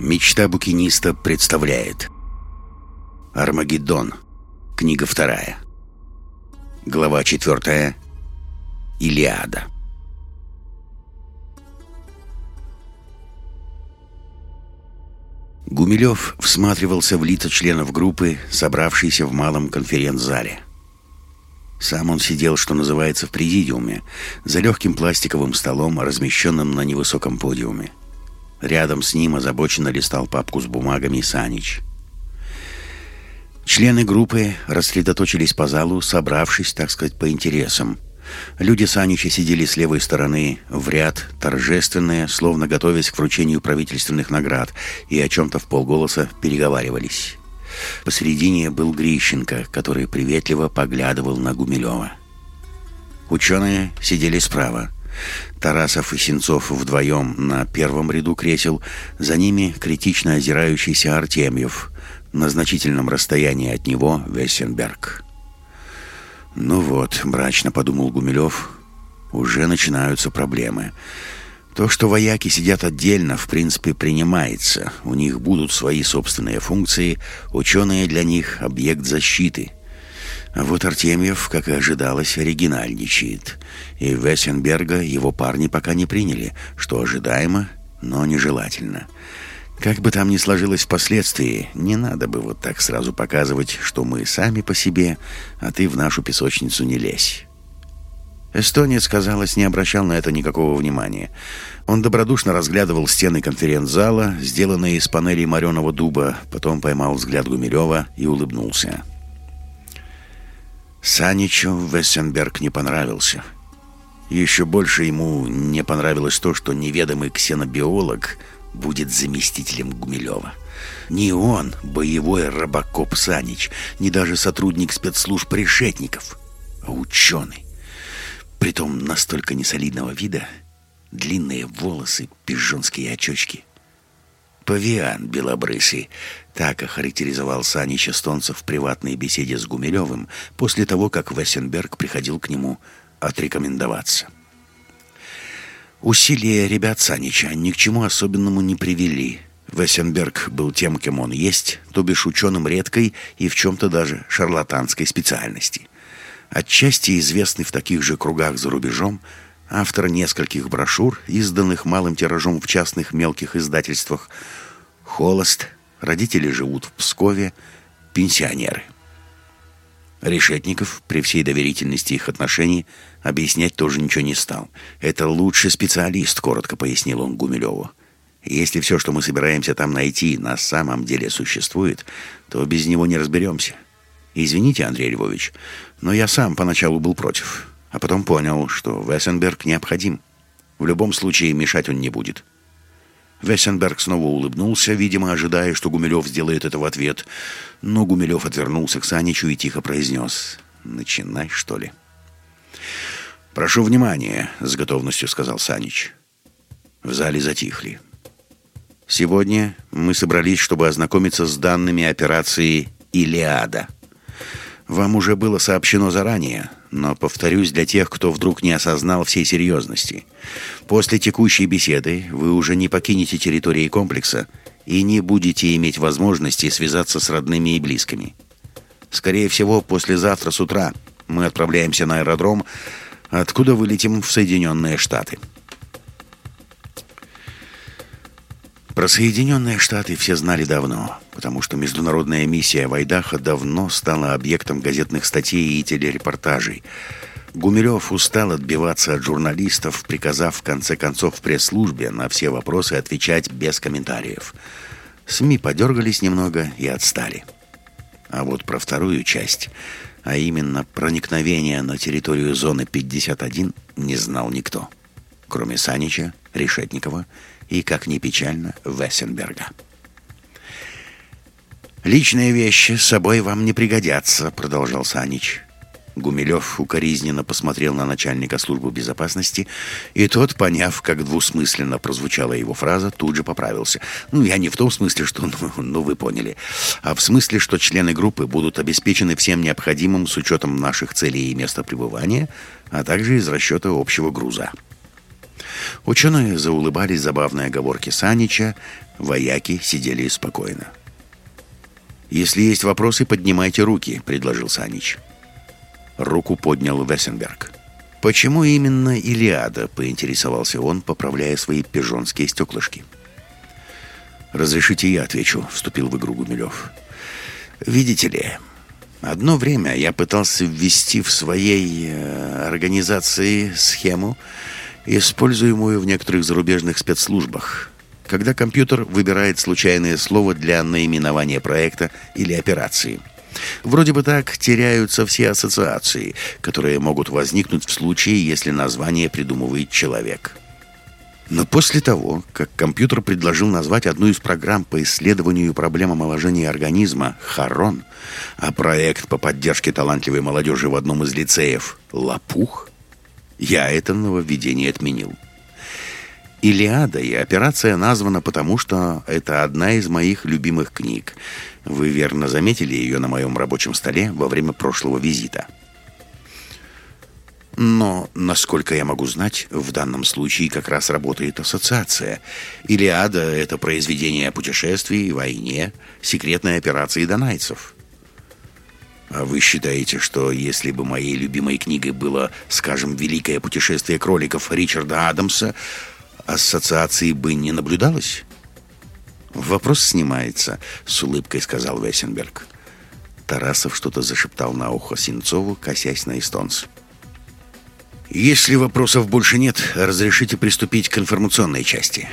Мечта букиниста представляет Армагеддон. Книга вторая. Глава четвертая. Илиада. Гумилев всматривался в лица членов группы, собравшейся в малом конференц-зале. Сам он сидел, что называется, в президиуме, за легким пластиковым столом, размещенным на невысоком подиуме. Рядом с ним озабоченно листал папку с бумагами Санич. Члены группы рассредоточились по залу, собравшись, так сказать, по интересам. Люди Санича сидели с левой стороны, в ряд, торжественные, словно готовясь к вручению правительственных наград, и о чем-то в полголоса переговаривались. Посередине был Грищенко, который приветливо поглядывал на Гумилева. Ученые сидели справа. Тарасов и Сенцов вдвоем на первом ряду кресел, за ними критично озирающийся Артемьев, на значительном расстоянии от него Вессенберг. «Ну вот», — мрачно подумал Гумилев, — «уже начинаются проблемы». То, что вояки сидят отдельно, в принципе, принимается. У них будут свои собственные функции, ученые для них — объект защиты — вот Артемьев, как и ожидалось, оригинальничает. И Вессенберга его парни пока не приняли, что ожидаемо, но нежелательно. Как бы там ни сложилось впоследствии, не надо бы вот так сразу показывать, что мы сами по себе, а ты в нашу песочницу не лезь. Эстонец, казалось, не обращал на это никакого внимания. Он добродушно разглядывал стены конференц-зала, сделанные из панелей мореного дуба, потом поймал взгляд Гумилева и улыбнулся. Саничу Вессенберг не понравился. Еще больше ему не понравилось то, что неведомый ксенобиолог будет заместителем Гумилева. Не он, боевой рабокоп Санич, не даже сотрудник спецслужб решетников, а ученый. Притом настолько несолидного вида, длинные волосы, пижонские очечки. Павиан белобрысый. Так охарактеризовал Санич эстонцев в приватной беседе с Гумилевым после того, как Вессенберг приходил к нему отрекомендоваться. Усилия ребят Санича ни к чему особенному не привели. Вессенберг был тем, кем он есть, то бишь ученым редкой и в чем-то даже шарлатанской специальности. Отчасти известный в таких же кругах за рубежом, автор нескольких брошюр, изданных малым тиражом в частных мелких издательствах. Холост, родители живут в Пскове, пенсионеры. Решетников, при всей доверительности их отношений, объяснять тоже ничего не стал. «Это лучший специалист», — коротко пояснил он Гумилеву. «Если все, что мы собираемся там найти, на самом деле существует, то без него не разберемся. Извините, Андрей Львович, но я сам поначалу был против а потом понял, что Вессенберг необходим. В любом случае мешать он не будет. Вессенберг снова улыбнулся, видимо, ожидая, что Гумилев сделает это в ответ. Но Гумилев отвернулся к Саничу и тихо произнес «Начинай, что ли?» «Прошу внимания», — с готовностью сказал Санич. В зале затихли. «Сегодня мы собрались, чтобы ознакомиться с данными операции «Илиада». Вам уже было сообщено заранее, но повторюсь для тех, кто вдруг не осознал всей серьезности. После текущей беседы вы уже не покинете территории комплекса и не будете иметь возможности связаться с родными и близкими. Скорее всего, послезавтра с утра мы отправляемся на аэродром, откуда вылетим в Соединенные Штаты. Про Соединенные Штаты все знали давно, потому что международная миссия Вайдаха давно стала объектом газетных статей и телерепортажей. Гумилев устал отбиваться от журналистов, приказав в конце концов в пресс-службе на все вопросы отвечать без комментариев. СМИ подергались немного и отстали. А вот про вторую часть, а именно проникновение на территорию зоны 51, не знал никто. Кроме Санича, Решетникова и, как ни печально, Вессенберга. «Личные вещи с собой вам не пригодятся», — продолжал Санич. Гумилев укоризненно посмотрел на начальника службы безопасности, и тот, поняв, как двусмысленно прозвучала его фраза, тут же поправился. «Ну, я не в том смысле, что, ну, ну вы поняли, а в смысле, что члены группы будут обеспечены всем необходимым с учетом наших целей и места пребывания, а также из расчета общего груза». Ученые заулыбались забавной оговорки Санича, вояки сидели спокойно. «Если есть вопросы, поднимайте руки», — предложил Санич. Руку поднял Вессенберг. «Почему именно Илиада?» — поинтересовался он, поправляя свои пижонские стеклышки. «Разрешите я отвечу», — вступил в игру Гумилев. «Видите ли, одно время я пытался ввести в своей э, организации схему, используемую в некоторых зарубежных спецслужбах, когда компьютер выбирает случайное слово для наименования проекта или операции. Вроде бы так теряются все ассоциации, которые могут возникнуть в случае, если название придумывает человек». Но после того, как компьютер предложил назвать одну из программ по исследованию проблем омоложения организма «Харон», а проект по поддержке талантливой молодежи в одном из лицеев «Лопух», я это нововведение отменил. «Илиада» и операция названа потому, что это одна из моих любимых книг. Вы верно заметили ее на моем рабочем столе во время прошлого визита. Но, насколько я могу знать, в данном случае как раз работает ассоциация. «Илиада» — это произведение о путешествии, войне, секретной операции донайцев. А вы считаете, что если бы моей любимой книгой было, скажем, «Великое путешествие кроликов» Ричарда Адамса, ассоциации бы не наблюдалось? «Вопрос снимается», — с улыбкой сказал Вессенберг. Тарасов что-то зашептал на ухо Синцову, косясь на эстонца. Если вопросов больше нет, разрешите приступить к информационной части.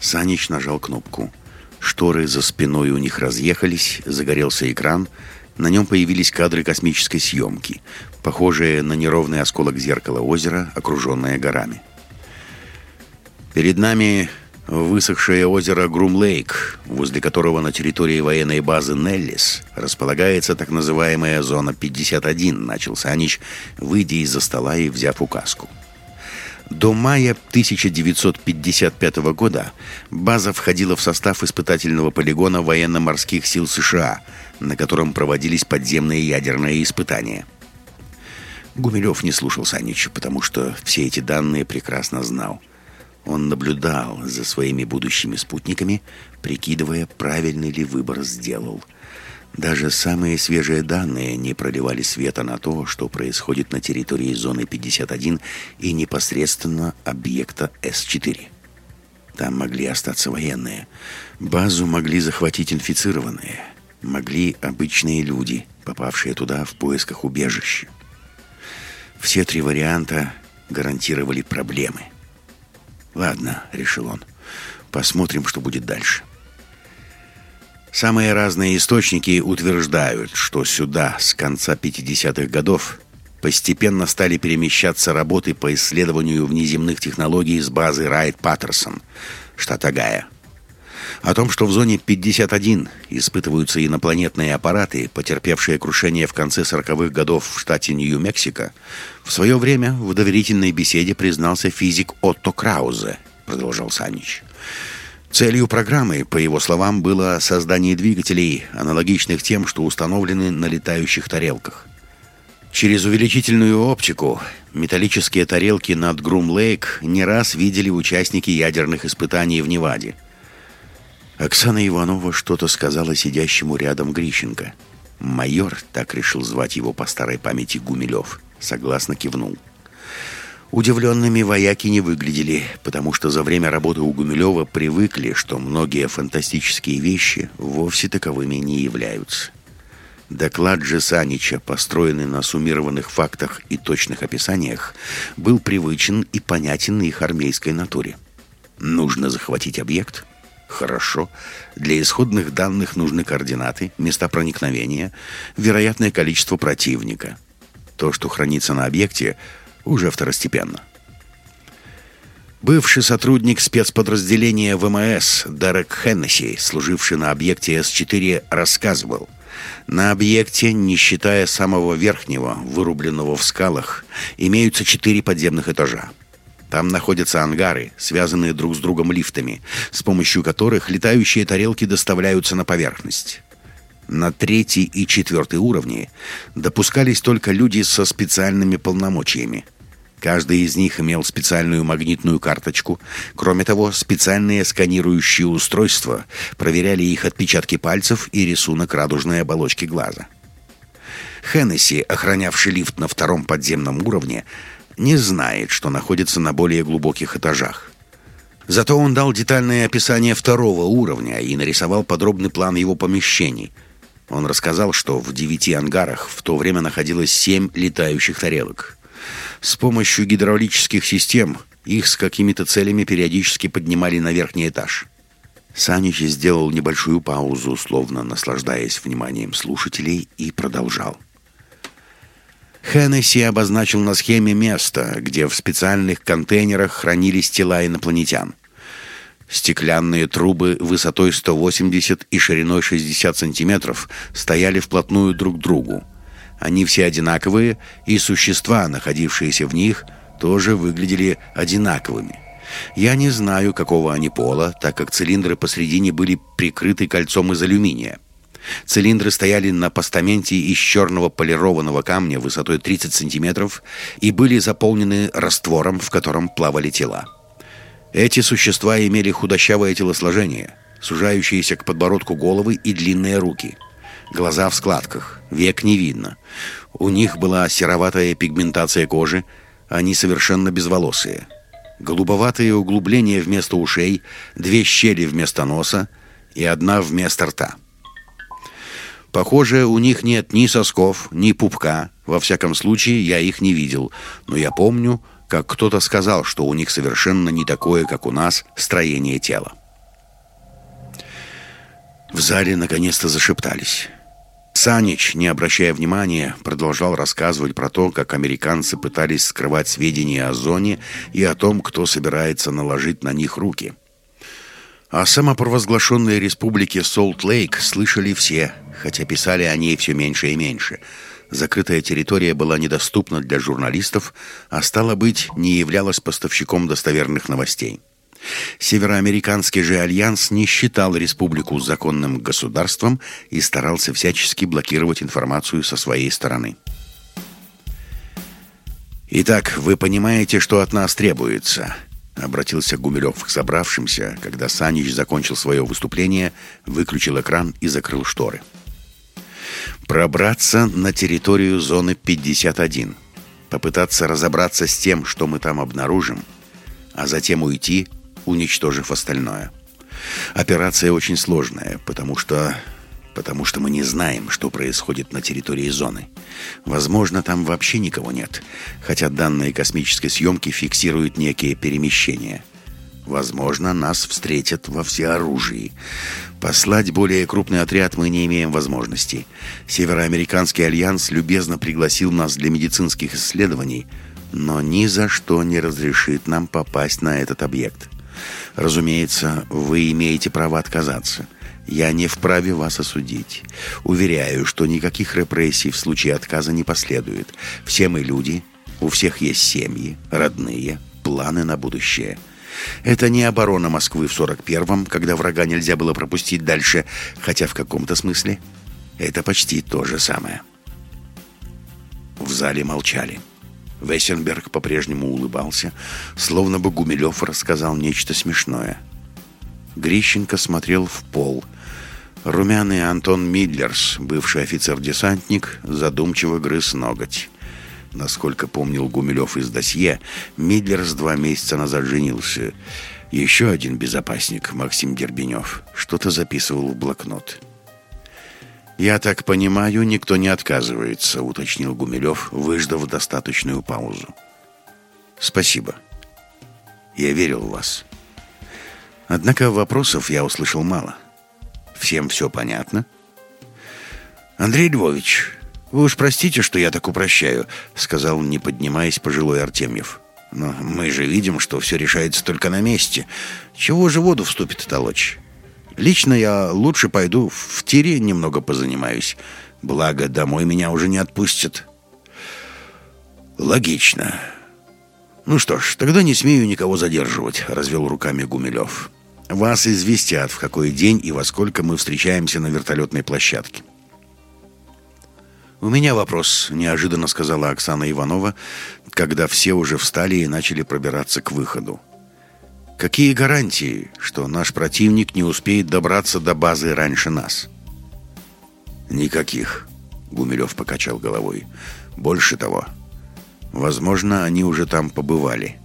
Санич нажал кнопку. Шторы за спиной у них разъехались, загорелся экран. На нем появились кадры космической съемки, похожие на неровный осколок зеркала озера, окруженное горами. Перед нами Высохшее озеро Грум-Лейк, возле которого на территории военной базы Неллис располагается так называемая зона 51, начал Санич, выйдя из-за стола и взяв указку. До мая 1955 года база входила в состав испытательного полигона военно-морских сил США, на котором проводились подземные ядерные испытания. Гумилев не слушал Санича, потому что все эти данные прекрасно знал. Он наблюдал за своими будущими спутниками, прикидывая, правильный ли выбор сделал. Даже самые свежие данные не проливали света на то, что происходит на территории зоны 51 и непосредственно объекта С-4. Там могли остаться военные. Базу могли захватить инфицированные. Могли обычные люди, попавшие туда в поисках убежища. Все три варианта гарантировали проблемы – «Ладно», — решил он, — «посмотрим, что будет дальше». Самые разные источники утверждают, что сюда с конца 50-х годов постепенно стали перемещаться работы по исследованию внеземных технологий с базы Райт-Паттерсон, штат Огайо. О том, что в зоне 51 испытываются инопланетные аппараты, потерпевшие крушение в конце 40-х годов в штате Нью-Мексико, в свое время в доверительной беседе признался физик Отто Краузе, продолжал Санич. Целью программы, по его словам, было создание двигателей, аналогичных тем, что установлены на летающих тарелках. Через увеличительную оптику металлические тарелки над Грум-Лейк не раз видели участники ядерных испытаний в Неваде – Оксана Иванова что-то сказала сидящему рядом Грищенко. Майор, так решил звать его по старой памяти Гумилев, согласно кивнул. Удивленными вояки не выглядели, потому что за время работы у Гумилева привыкли, что многие фантастические вещи вовсе таковыми не являются. Доклад же Санича, построенный на суммированных фактах и точных описаниях, был привычен и понятен их армейской натуре. Нужно захватить объект, Хорошо. Для исходных данных нужны координаты, места проникновения, вероятное количество противника. То, что хранится на объекте, уже второстепенно. Бывший сотрудник спецподразделения ВМС Дерек Хеннесси, служивший на объекте С-4, рассказывал. На объекте, не считая самого верхнего, вырубленного в скалах, имеются четыре подземных этажа. Там находятся ангары, связанные друг с другом лифтами, с помощью которых летающие тарелки доставляются на поверхность. На третий и четвертый уровне допускались только люди со специальными полномочиями. Каждый из них имел специальную магнитную карточку. Кроме того, специальные сканирующие устройства проверяли их отпечатки пальцев и рисунок радужной оболочки глаза. Хеннесси, охранявший лифт на втором подземном уровне, не знает, что находится на более глубоких этажах. Зато он дал детальное описание второго уровня и нарисовал подробный план его помещений. Он рассказал, что в девяти ангарах в то время находилось семь летающих тарелок. С помощью гидравлических систем их с какими-то целями периодически поднимали на верхний этаж. Санич сделал небольшую паузу, словно наслаждаясь вниманием слушателей, и продолжал. Хеннесси обозначил на схеме место, где в специальных контейнерах хранились тела инопланетян. Стеклянные трубы высотой 180 и шириной 60 сантиметров стояли вплотную друг к другу. Они все одинаковые, и существа, находившиеся в них, тоже выглядели одинаковыми. Я не знаю, какого они пола, так как цилиндры посредине были прикрыты кольцом из алюминия. Цилиндры стояли на постаменте из черного полированного камня высотой 30 сантиметров и были заполнены раствором, в котором плавали тела. Эти существа имели худощавое телосложение, сужающиеся к подбородку головы и длинные руки – глаза в складках, век не видно. У них была сероватая пигментация кожи, они совершенно безволосые. Голубоватые углубления вместо ушей, две щели вместо носа и одна вместо рта. Похоже, у них нет ни сосков, ни пупка. Во всяком случае, я их не видел. Но я помню, как кто-то сказал, что у них совершенно не такое, как у нас, строение тела. В зале наконец-то зашептались. Санич, не обращая внимания, продолжал рассказывать про то, как американцы пытались скрывать сведения о зоне и о том, кто собирается наложить на них руки. О самопровозглашенной республике Солт-Лейк слышали все, хотя писали о ней все меньше и меньше. Закрытая территория была недоступна для журналистов, а стало быть, не являлась поставщиком достоверных новостей. Североамериканский же альянс не считал республику законным государством и старался всячески блокировать информацию со своей стороны. «Итак, вы понимаете, что от нас требуется?» Обратился Гумилев к собравшимся, когда Санич закончил свое выступление, выключил экран и закрыл шторы. «Пробраться на территорию зоны 51, попытаться разобраться с тем, что мы там обнаружим, а затем уйти уничтожив остальное. Операция очень сложная, потому что... Потому что мы не знаем, что происходит на территории зоны. Возможно, там вообще никого нет, хотя данные космической съемки фиксируют некие перемещения. Возможно, нас встретят во всеоружии. Послать более крупный отряд мы не имеем возможности. Североамериканский альянс любезно пригласил нас для медицинских исследований, но ни за что не разрешит нам попасть на этот объект. Разумеется, вы имеете право отказаться. Я не вправе вас осудить. Уверяю, что никаких репрессий в случае отказа не последует. Все мы люди, у всех есть семьи, родные, планы на будущее. Это не оборона Москвы в 41-м, когда врага нельзя было пропустить дальше, хотя в каком-то смысле это почти то же самое. В зале молчали. Вессенберг по-прежнему улыбался, словно бы Гумилев рассказал нечто смешное. Грищенко смотрел в пол. Румяный Антон Мидлерс, бывший офицер-десантник, задумчиво грыз ноготь. Насколько помнил Гумилев из досье, Мидлерс два месяца назад женился. Еще один безопасник, Максим Дербенев, что-то записывал в блокнот. «Я так понимаю, никто не отказывается», — уточнил Гумилев, выждав достаточную паузу. «Спасибо. Я верил в вас. Однако вопросов я услышал мало. Всем все понятно?» «Андрей Львович, вы уж простите, что я так упрощаю», — сказал, не поднимаясь пожилой Артемьев. «Но мы же видим, что все решается только на месте. Чего же воду вступит толочь?» Лично я лучше пойду в тире немного позанимаюсь. Благо, домой меня уже не отпустят. Логично. Ну что ж, тогда не смею никого задерживать, развел руками Гумилев. Вас известят, в какой день и во сколько мы встречаемся на вертолетной площадке. «У меня вопрос», — неожиданно сказала Оксана Иванова, когда все уже встали и начали пробираться к выходу. «Какие гарантии, что наш противник не успеет добраться до базы раньше нас?» «Никаких», — Гумилев покачал головой. «Больше того, возможно, они уже там побывали.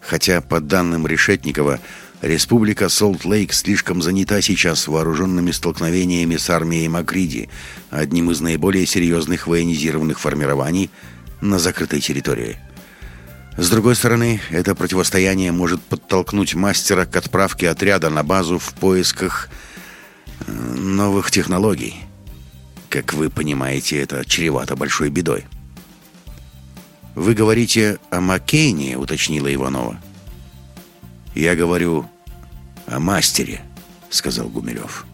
Хотя, по данным Решетникова, Республика Солт-Лейк слишком занята сейчас вооруженными столкновениями с армией Макриди, одним из наиболее серьезных военизированных формирований на закрытой территории. С другой стороны, это противостояние может подтолкнуть мастера к отправке отряда на базу в поисках э, новых технологий. Как вы понимаете, это чревато большой бедой. «Вы говорите о Маккейне», — уточнила Иванова. «Я говорю о мастере», — сказал Гумилев.